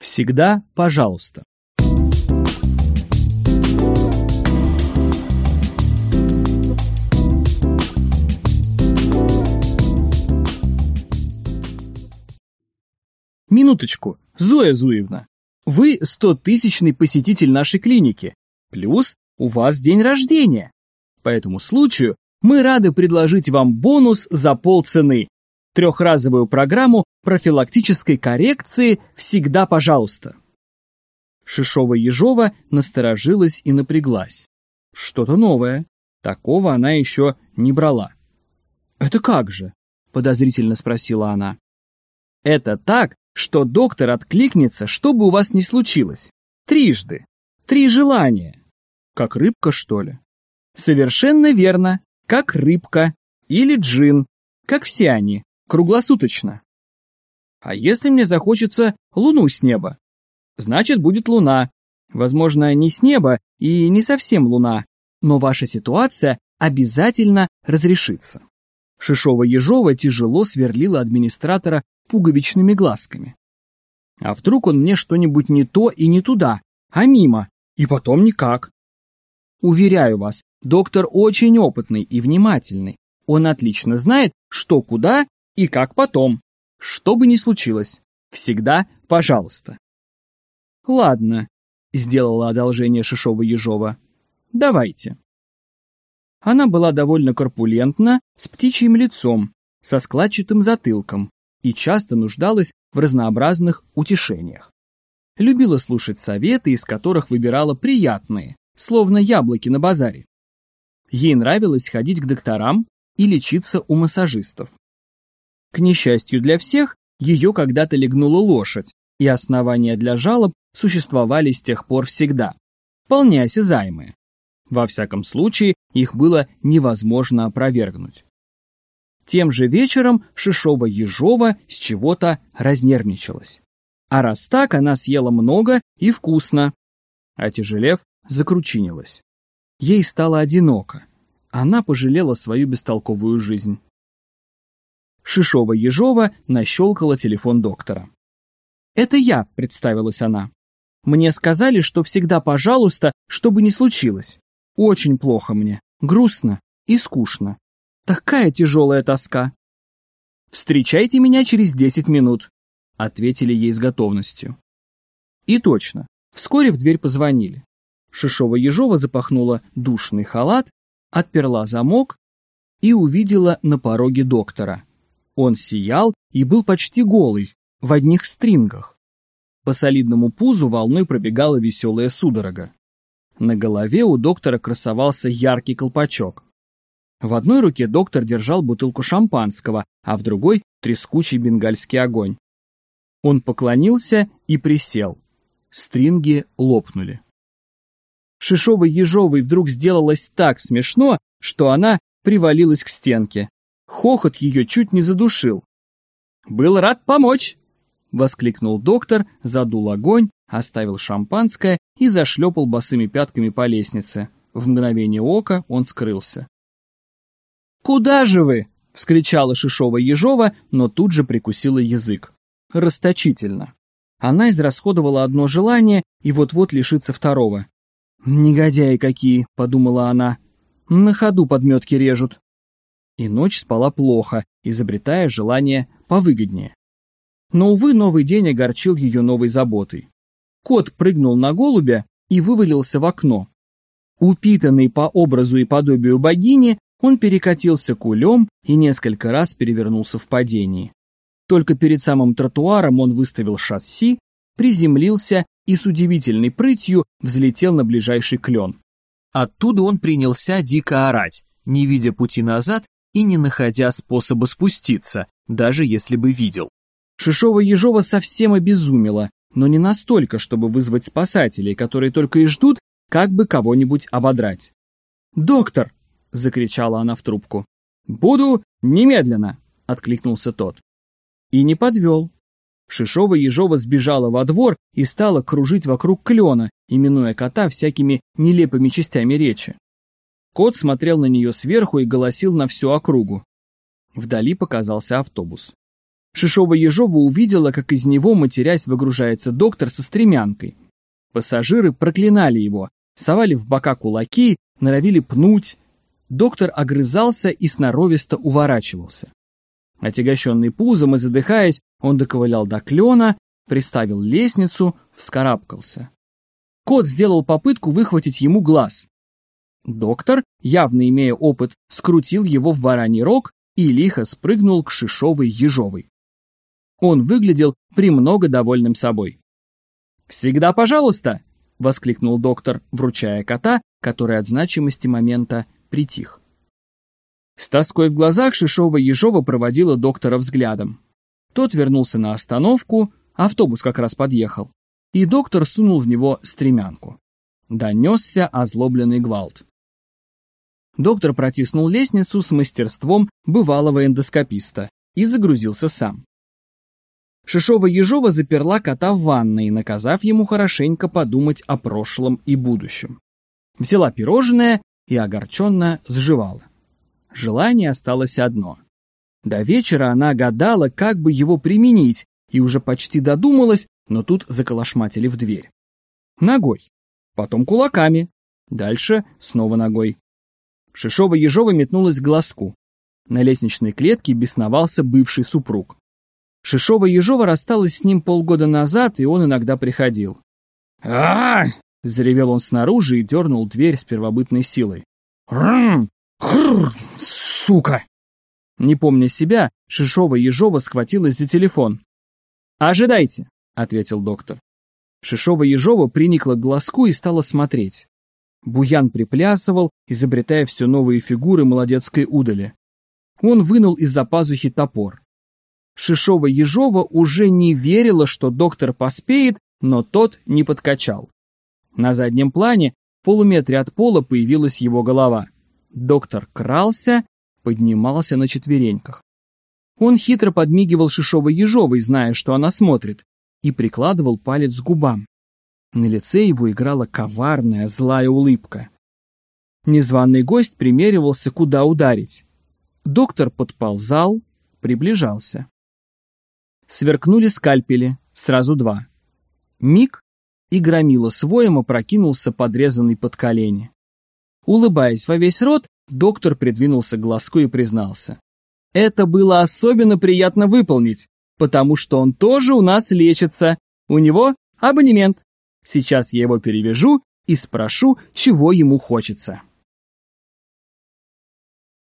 Всегда пожалуйста. Минуточку, Зоя Зуевна. Вы стотысячный посетитель нашей клиники. Плюс у вас день рождения. По этому случаю мы рады предложить вам бонус за полцены. Трехразовую программу профилактической коррекции «Всегда пожалуйста». Шишова-Ежова насторожилась и напряглась. Что-то новое. Такого она еще не брала. «Это как же?» — подозрительно спросила она. «Это так, что доктор откликнется, что бы у вас ни случилось. Трижды. Три желания. Как рыбка, что ли? Совершенно верно. Как рыбка. Или джин. Как все они. Круглосуточно. А если мне захочется луну с неба? Значит, будет луна. Возможно, не с неба и не совсем луна, но ваша ситуация обязательно разрешится. Шишова-Ежова тяжело сверлила администратора пуговичными глазками. А вдруг он мне что-нибудь не то и не туда, а мимо, и потом никак? Уверяю вас, доктор очень опытный и внимательный. Он отлично знает, что куда и как потом. Что бы ни случилось, всегда пожалуйста. Ладно, сделала одолжение Шишова-Ежова. Давайте. Она была довольно корпулентна, с птичьим лицом, со складчатым затылком и часто нуждалась в разнообразных утешениях. Любила слушать советы, из которых выбирала приятные, словно яблоки на базаре. Ей нравилось ходить к докторам и лечиться у массажистов. К несчастью для всех, ее когда-то легнула лошадь, и основания для жалоб существовали с тех пор всегда, вполне осязаемые. Во всяком случае, их было невозможно опровергнуть. Тем же вечером Шишова-Ежова с чего-то разнервничалась. А раз так, она съела много и вкусно. Отяжелев, закручинилась. Ей стало одиноко. Она пожалела свою бестолковую жизнь. Шишова-Ежова нащелкала телефон доктора. «Это я», — представилась она. «Мне сказали, что всегда пожалуйста, что бы ни случилось. Очень плохо мне, грустно и скучно. Такая тяжелая тоска. «Встречайте меня через десять минут», — ответили ей с готовностью. И точно, вскоре в дверь позвонили. Шишова-Ежова запахнула душный халат, отперла замок и увидела на пороге доктора. Он сиял и был почти голый, в одних стрингах. По солидному пузу волной пробегала веселая судорога. На голове у доктора красовался яркий колпачок. В одной руке доктор держал бутылку шампанского, а в другой — трескучий бенгальский огонь. Он поклонился и присел. Стринги лопнули. Шишовой-ежовой вдруг сделалось так смешно, что она привалилась к стенке. Хохот ее чуть не задушил. «Был рад помочь!» — воскликнул доктор, задул огонь, оставил шампанское и зашлепал босыми пятками по лестнице. В мгновение ока он скрылся. «Куда же вы?» — вскричала Шишова-Ежова, но тут же прикусила язык. Расточительно. Она израсходовала одно желание и вот-вот лишится второго. «Негодяи какие!» — подумала она. «На ходу подметки режут». И ночь спала плохо, изобретая желание повыгоднее. Но, увы, новый день огорчил ее новой заботой. Кот прыгнул на голубя и вывалился в окно. Упитанный по образу и подобию богини, он перекатился кулем и несколько раз перевернулся в падении. Только перед самым тротуаром он выставил шасси, приземлился и с удивительной прытью взлетел на ближайший клен. Оттуда он принялся дико орать, не видя пути назад и не находя способа спуститься, даже если бы видел. Шишова-Ежова совсем обезумела, но не настолько, чтобы вызвать спасателей, которые только и ждут, как бы кого-нибудь ободрать. «Доктор!» — закричала она в трубку. «Буду немедленно!» — откликнулся тот. И не подвел. Шишова-Ежова сбежала во двор и стала кружить вокруг клена, именуя кота всякими нелепыми частями речи. Кот смотрел на нее сверху и голосил на всю округу. Вдали показался автобус. Шишова-Ежова увидела, как из него, матерясь, выгружается доктор со стремянкой. Пассажиры проклинали его, совали в бока кулаки, норовили пнуть. Доктор огрызался и сноровисто уворачивался. Отягощенный пузом и задыхаясь, он доковылял до клена, приставил лестницу, вскарабкался. Кот сделал попытку выхватить ему глаз. Доктор, явно имея опыт, скрутил его в бараний рог и лихо спрыгнул к Шишовой Ежовой. Он выглядел премного довольным собой. «Всегда пожалуйста!» — воскликнул доктор, вручая кота, который от значимости момента притих. С тоской в глазах Шишова-Ежова проводила доктора взглядом. Тот вернулся на остановку, автобус как раз подъехал, и доктор сунул в него стремянку. Донесся озлобленный гвалт. Доктор протиснул лестницу с мастерством бывалого эндоскописта и загрузился сам. Шишова-Ежова заперла кота в ванной, наказав ему хорошенько подумать о прошлом и будущем. Взяла пирожное и огорченно сживала. Желание осталось одно. До вечера она гадала, как бы его применить, и уже почти додумалась, но тут заколошматили в дверь. Ногой, потом кулаками, дальше снова ногой. Шишова-Ежова метнулась к глазку. На лестничной клетке бесновался бывший супруг. Шишова-Ежова рассталась с ним полгода назад, и он иногда приходил. а, заревел он снаружи и дернул дверь с первобытной силой. «Рм! Хррр! Сука!» Не помня себя, Шишова-Ежова схватилась за телефон. «Ожидайте», — ответил доктор. Шишова-Ежова приникла к глазку и стала смотреть. Буян приплясывал, изобретая все новые фигуры молодецкой удали. Он вынул из-за пазухи топор. Шишова-Ежова уже не верила, что доктор поспеет, но тот не подкачал. На заднем плане, в полуметре от пола, появилась его голова. Доктор крался, поднимался на четвереньках. Он хитро подмигивал Шишовой-Ежовой, зная, что она смотрит, и прикладывал палец к губам. На лице его играла коварная, злая улыбка. Незваный гость примеривался, куда ударить. Доктор подползал, приближался. Сверкнули скальпели, сразу два. Миг, и громила своем опрокинулся подрезанный под колени. Улыбаясь во весь рот, доктор придвинулся к глазку и признался. Это было особенно приятно выполнить, потому что он тоже у нас лечится. У него абонемент. Сейчас я его перевяжу и спрошу, чего ему хочется.